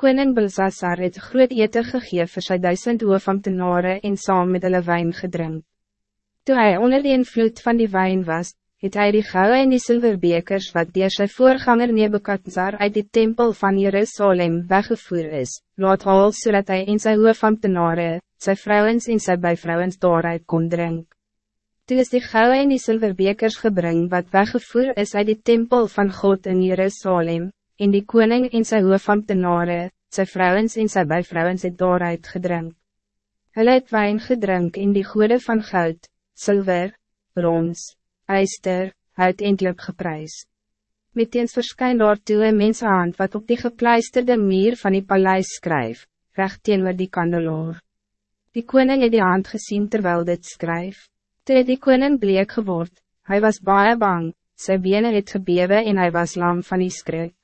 Koning Belsassar het groot ete gegeef vir sy duisend hoofambtenare en saam met hulle wijn gedrink. Toe hy onder die invloed van die wijn was, het hy die gouden en die zilverbekers wat deur sy voorganger Nebukadnezar uit die tempel van Jerusalem weggevoer is, laat haal so hij in sy hoofambtenare, sy vrouwens en sy bijvrouwens daaruit kon drink. Toe is die gouden en die zilverbekers gebring wat weggevoer is uit die tempel van God in Jerusalem, en die koning en sy hoofambtenare, sy vrouwens en sy bijvrouwens het daaruit gedrink. Hulle het wijn gedrink in die goede van goud, zilver, brons, ijster, hout en klip geprys. Meteens verskyn daar toe een mensenhand wat op die gepleisterde muur van die paleis skryf, recht teenoor die kandelaar. Die koning het die hand gezien terwijl dit skryf. Toe het die koning bleek geword, hij was baie bang, sy bene het gebewe en hij was lam van die skrik.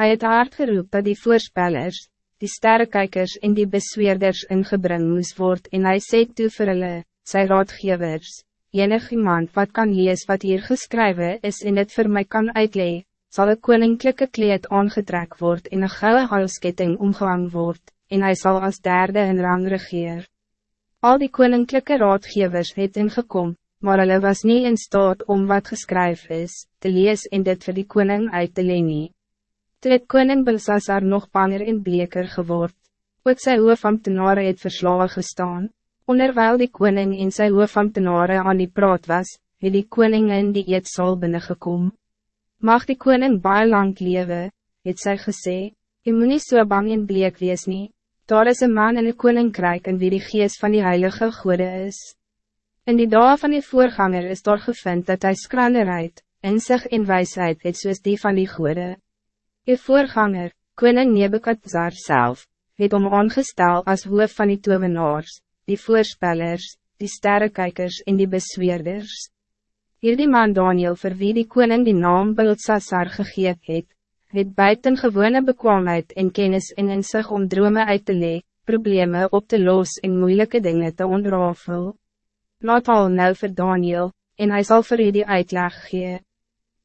Hij het hard geroep dat die voorspellers, die sterrekijkers en die besweerders ingebring moes word en hy sê toe vir hulle, sy raadgevers, enig iemand wat kan lees wat hier geskrywe is en het voor mij kan uitlee, zal een koninklijke kleed aangetrek word en een gouden halsketting omgehang word, en hij zal als derde in rang regeer. Al die koninklijke raadgevers het ingekom, maar hulle was niet in staat om wat geskryf is, te lees en dit voor die koning uit te leen nie. Toe het koning Belsassar nog banger en bleker geword. Ook sy hoofambtenare het verslagen gestaan. Onderwijl die koning en sy hoofambtenare aan die praat was, het die koning in die eetsaal binnengekom. Mag die koning baie lang lewe, het sy gesê, jy moet nie so bang en bleek wees nie. Daar is een man in die koninkrijk en wie die geest van die heilige goede is. In die dag van die voorganger is daar gevind dat hij skranderheid, inzicht en wijsheid het soos die van die goede. Je voorganger, koning Nebukadzar zelf, het om aangestel als hoof van die tovenaars, die voorspellers, die sterrekijkers en die besweerders. Hier die man Daniel vir wie die koning die naam Beltsassar gegeven het, het buiten gewone bekwaamheid en kennis en in sig om drome uit te lee, probleme op te los en moeilijke dingen te ontrafel. Laat al nou vir Daniel, en hij zal vir u die uitleg gee.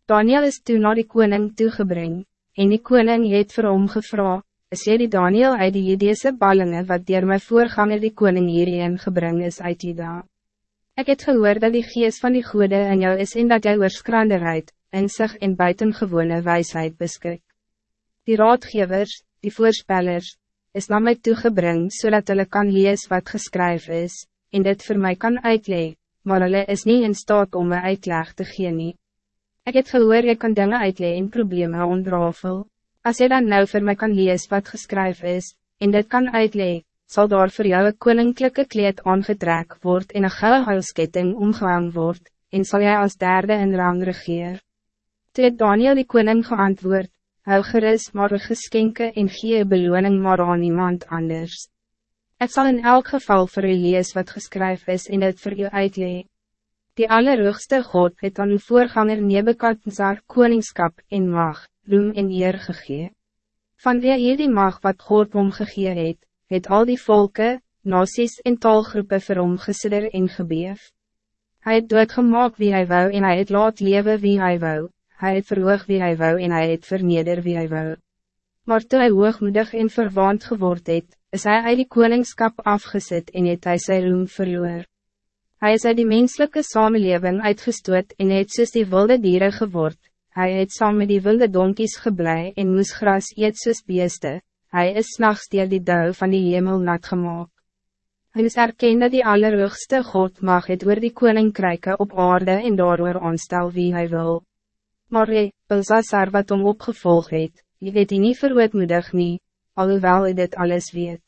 Daniel is toen naar die koning toegebring, En die koning het vir hom gevra, is jy die Daniel uit die Judese ballingen wat dier my voorganger die koning hierheen gebring is uit Jida? Ik het gehoor dat die geest van die goede in jou is en dat jy oorskranderheid, inzicht en buitengewone wijsheid beskik. Die raadgevers, die voorspellers, is na my toegebring zodat hulle kan lees wat geskryf is, en dit voor mij kan uitleg, maar hulle is niet in staat om my uitleg te gee nie. Ik het gehoor je kan dingen uitleen en problemen ontrafel. Als je dan nou voor mij kan lees wat geschreven is, en dit kan uitleen, zal daar voor jou een koninklijke kleed aangetrek worden en een gouden halsketting omgehang word, en zal jij als derde in rang regeer. Toe het Daniel die koning geantwoord, hou gerust maar een geskenke en gee beloning maar aan iemand anders. Het zal in elk geval voor u lees wat geschreven is en het voor u uitleen. Die Allerhoogste God het aan voorganger Nebekadzar koningskap en mag, roem en eer gegee. Van wie hier die mag wat God omgegee het, het al die volken, nasies en taalgroepen vir hom gesidder en gebeef. Hij het doodgemaak wie hij wou en hij het laat leven wie hij wou, hij het verhoog wie hij wou en hij het verneder wie hij wou. Maar toe hy hoogmoedig en verwaand geword het, is hij uit die koningskap afgezet en het hy sy roem verloor. Hij is uit die menselijke samenleving uitgestoot en het soos die wilde dieren geword. Hij het saam met die wilde donkies geblei en moes gras eet soos beeste. Hij is s'nachts deel die duil van die hemel nat gemaakt. Hij is erken dat die allerhoogste God mag het oor die koninkryke op aarde en daarover aanstel wie hij wil. Maar hy, Belsassar wat om opgevolg het, jy het hy nie verootmoedig nie, alhoewel hy dit alles weet.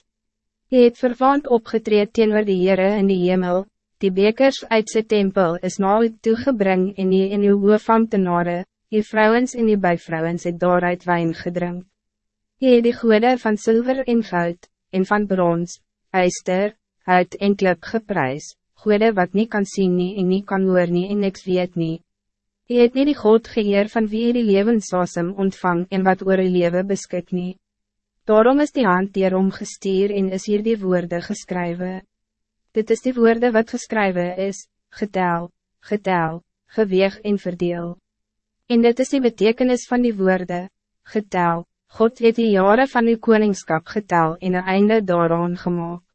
Hy het verwaand opgetreed teenoor die Heere in die hemel, Die bekers uit zijn tempel is nou toegebring en die in uw hoofambtenare, die vrouwens en die bijvrouwens het daaruit wijn gedrink. Je het die goede van zilver en goud, en van brons, ijster, hout en klip geprys, goede wat niet kan zien nie en niet kan hoor nie en niks weet nie. Je het nie die God geëer van wie die levensasem ontvang en wat oor die leven beskik nie. Daarom is die hand hierom gestuur en is hier die woorden geschreven. Dit is die woorden wat geschreven is, getel, getel, geweeg en verdeel. En dit is die betekenis van die woorden, getel, God het die jaren van uw koningskap getel en een einde daaraan gemaakt.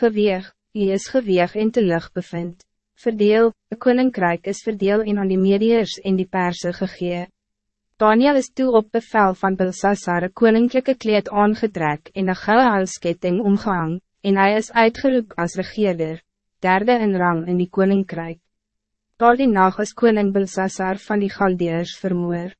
Geweeg, u is geweeg en te lucht bevind. Verdeel, de koninkrijk is verdeel en aan die mediërs en die perse gegee. Daniel is toe op bevel van Belsassar een koninklijke kleed aangetrek en een gouden halsketting omgehang, en hij is uitgeroep als regeerder, derde in rang in die koninkrijk. Daar die nacht is koning Belsassar van die Galdeers vermoor.